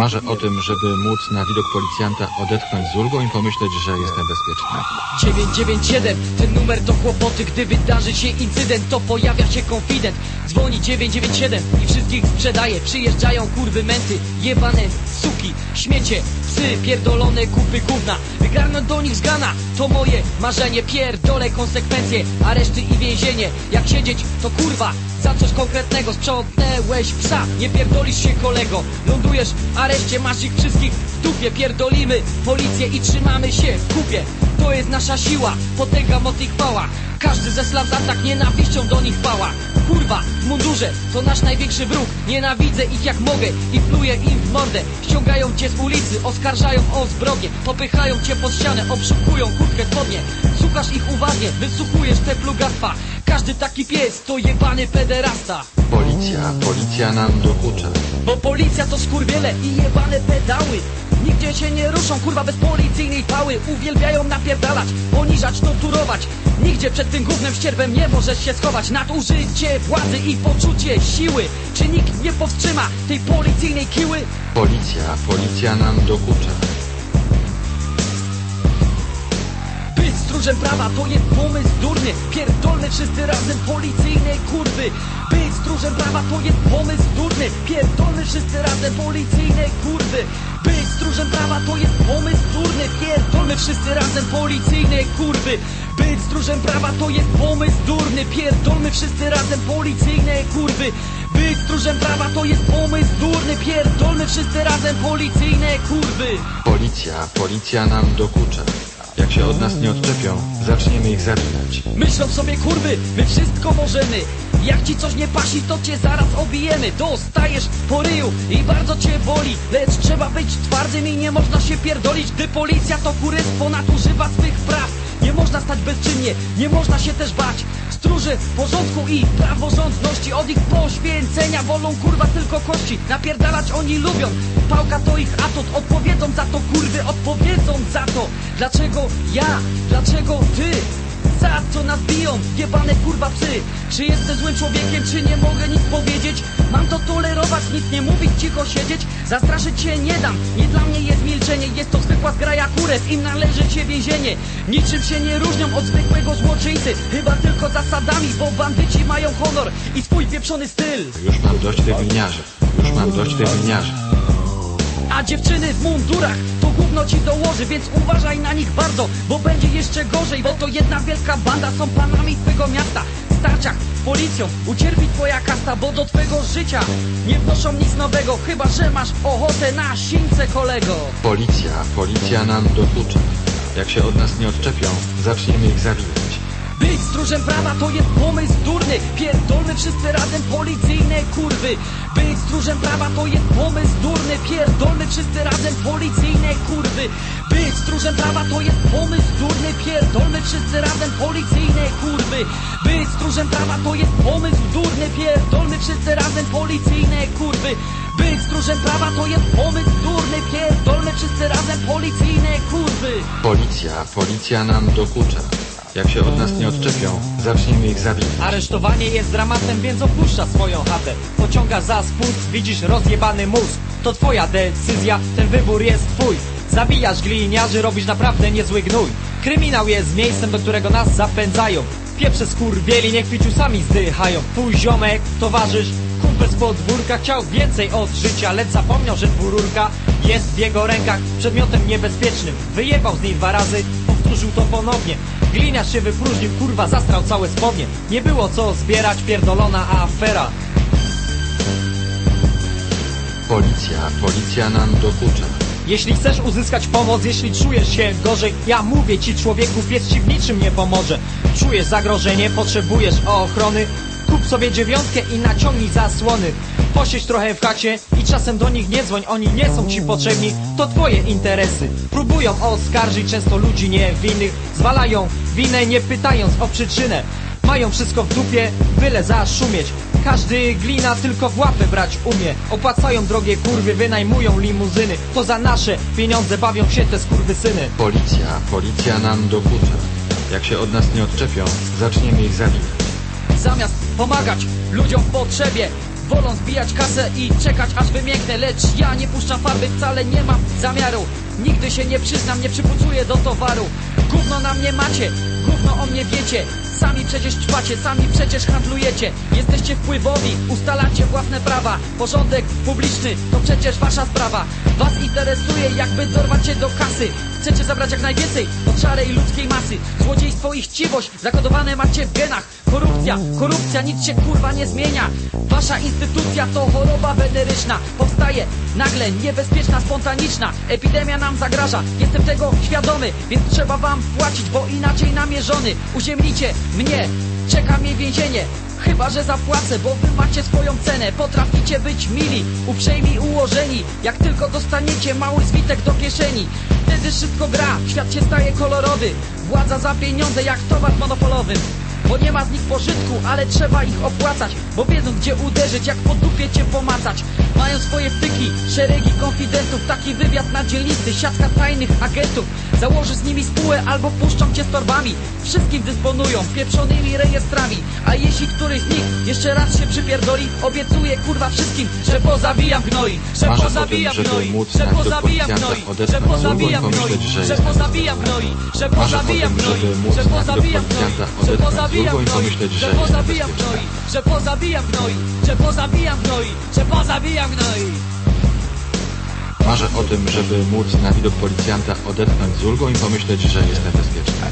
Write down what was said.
Marzę o tym, żeby móc na widok policjanta odetchnąć z ulgą i pomyśleć, że jestem bezpieczny. 997, ten numer to kłopoty Gdy wydarzy się incydent, to pojawia się konfident. Dzwoni 997 i wszystkich sprzedaje Przyjeżdżają kurwy menty, jebane suki Śmiecie, psy, pierdolone kupy gówna. Wygarnąć do nich z gana, to moje marzenie Pierdolę konsekwencje, areszty i więzienie. Jak siedzieć, to kurwa za coś konkretnego sprzątnęłeś psa. Nie pierdolisz się kolego Lądujesz w areszcie, masz ich wszystkich. W dupie Pierdolimy. Policję i trzymamy się w kupie. To jest nasza siła, potęga, moc i chwała Każdy ze slaw tak nienawiścią do nich pała. Kurwa, w mundurze, to nasz największy wróg. Nienawidzę ich jak mogę i pluję im w mordę. Ściągają cię z ulicy, oskarżają o zbrodnie Popychają cię pod ścianę, obszukują kurtkę spodnie Słuchasz ich uważnie, wysłuchujesz te plugastwa Każdy taki pies to jebany pederasta. Policja, policja nam dokucza. Bo policja to skurwiele i jebane pedały. Nigdzie się nie ruszą, kurwa, bez policyjnej pały. Uwielbiają napierdalać, poniżać, torturować. Nigdzie przed tym głównym ścierbem nie możesz się schować. Nadużycie władzy i poczucie siły. Czy nikt nie powstrzyma tej policyjnej kiły? Policja, policja nam dokucza. Stróżem prawa to jest pomysł durny. Pierdolmy wszyscy razem policyjne kurwy. Być stróżem prawa to jest pomysł durny. Pierdolmy wszyscy razem policyjne kurwy. Być stróżem prawa to jest pomysł durny. Pierdolmy wszyscy razem policyjne kurwy. Być stróżem prawa to jest pomysł durny. Pierdolmy wszyscy razem policyjne kurwy. Być stróżem prawa to jest pomysł durny. Pierdolmy wszyscy razem policyjne kurwy. Policja, policja nam dokucza. Jak się od nas nie odczepią, zaczniemy ich zabijać. Myślą sobie kurwy, my wszystko możemy. Jak ci coś nie pasi, to cię zaraz obijemy. Dostajesz po ryju i bardzo cię boli Lecz trzeba być twardym i nie można się pierdolić Gdy policja to kurystwo nadużywa swych praw. Nie można stać bezczynnie, nie można się też bać. Stróży porządku i praworządności Od ich poświęcenia wolą kurwa tylko kości. Napierdalać oni lubią, pałka to ich atut Odpowiedzą za to kurwy, za to. Dlaczego ja, dlaczego ty? Za co nas biją, jebane kurwa psy. Czy jestem złym człowiekiem, czy nie mogę nic powiedzieć? Mam to tolerować, nic nie mówić, cicho siedzieć. Zastraszyć się nie dam, nie dla mnie jest milczenie. Jest to zwykła zgraja kurew, im należy się więzienie. Niczym się nie różnią od zwykłego złoczyńcy. Chyba tylko zasadami, bo bandyci mają honor I swój pieprzony styl. Już mam dość tych gliniarzy. Już mam dość tych gliniarzy. A dziewczyny w mundurach gówno ci dołoży Więc uważaj na nich bardzo, bo będzie jeszcze gorzej Bo to jedna wielka banda, są panami twego miasta starciach policją ucierpi twoja kasta Bo do twego życia nie wnoszą nic nowego Chyba, że masz ochotę na sińce kolego Policja, policja nam dokucza. Jak się od nas nie odczepią, zaczniemy ich zabijać. Być stróżem prawa to jest pomysł durny. Pierdolmy wszyscy razem policyjne kurwy. Być stróżem prawa to jest pomysł durny. Pierdolmy wszyscy razem policyjne kurwy. Być stróżem prawa to jest pomysł durny. Pierdolmy wszyscy razem policyjne kurwy. Być stróżem prawa to jest pomysł durny. Pierdolmy wszyscy razem policyjne kurwy. Być stróżem prawa to jest pomysł durny. Pierdolmy wszyscy razem policyjne kurwy. Policja, policja nam dokucza. Jak się od nas nie odczepią, zaczniemy ich zabijać. Aresztowanie jest dramatem, więc opuszcza swoją chatę. Pociąga za spust, widzisz rozjebany mózg. To twoja decyzja, ten wybór jest twój. Zabijasz gliniarzy, robisz naprawdę niezły gnój. Kryminał jest miejscem, do którego nas zapędzają. Pieprze skurwieli, niech sami zdychają. Twój ziomek, towarzysz, kumpel z podwórka Chciał więcej od życia, lecz zapomniał, że dwururka Jest w jego rękach. Przedmiotem niebezpiecznym Wyjebał z niej dwa razy, powtórzył to ponownie Gliniarz się wypróżnił, kurwa zastrał całe spodnie Nie było co zbierać, pierdolona afera. Policja, policja nam dokucza. Jeśli chcesz uzyskać pomoc, jeśli czujesz się gorzej Ja mówię ci człowieku, pies ci w niczym nie pomoże. Czujesz zagrożenie, potrzebujesz ochrony. Kup sobie dziewiątkę i naciągnij zasłony Posiedź trochę w chacie i czasem do nich nie dzwoń Oni nie są ci potrzebni, to twoje interesy. Próbują oskarżyć często ludzi niewinnych. Zwalają winę nie pytając o przyczynę. Mają wszystko w dupie, byle zaszumieć. Każdy glina tylko w łapę brać umie. Opłacają drogie kurwy, wynajmują limuzyny. To za nasze pieniądze bawią się te skurwysyny. Policja, policja nam dokucza. Jak się od nas nie odczepią, zaczniemy ich zabijać. Zamiast pomagać ludziom w potrzebie Wolą zbijać kasę i czekać aż wymięknę Lecz ja nie puszczam farby, wcale nie mam zamiaru. Nigdy się nie przyznam, nie przypucuję do towaru. Gówno na mnie macie, gówno o mnie wiecie. Sami przecież ćpacie, sami przecież handlujecie. Jesteście wpływowi, ustalacie własne prawa. Porządek publiczny to przecież wasza sprawa. Was interesuje jakby dorwać się do kasy. Chcecie zabrać jak najwięcej od szarej ludzkiej masy. Złodziejstwo i chciwość zakodowane macie w genach. Korupcja, korupcja, nic się kurwa nie zmienia. Wasza instytucja to choroba weneryczna. Powstaje nagle, niebezpieczna, spontaniczna. Epidemia nam zagraża, jestem tego świadomy Więc trzeba wam płacić, bo inaczej namierzony Uziemlicie mnie, czeka mnie więzienie Chyba, że zapłacę, bo wy macie swoją cenę. Potraficie być mili, uprzejmi, ułożeni. Jak tylko dostaniecie mały zwitek do kieszeni Wtedy wszystko gra, świat się staje kolorowy. Władza za pieniądze jak towar monopolowy bo nie ma z nich pożytku, ale trzeba ich opłacać. Bo wiedzą gdzie uderzyć, jak po dupie cię pomacać Mają swoje wtyki, szeregi konfidentów. Taki wywiad na dzielnicy, siatka tajnych agentów. Założy z nimi spółę albo puszczą cię z torbami. Wszystkim dysponują pieprzonymi rejestrami. A jeśli któryś z nich jeszcze raz się przypierdoli Obiecuję kurwa wszystkim, że pozabijam gnoi. Że Marzę tym, pozabijam gnoi, że pozabijam gnoi. Że pozabijam gnoi, że pozabijam gnoi. Że pozabijam gnoi, że pozabijam gnoi. Że pozabijam złogą i pomyśleć, że że pozabijam gnoi Że pozabijam gnoi, że pozabijam gnoi Że pozabijam gnoi. Marzę o tym, żeby móc na widok policjanta odetchnąć z ulgą i pomyśleć, że jestem bezpieczny.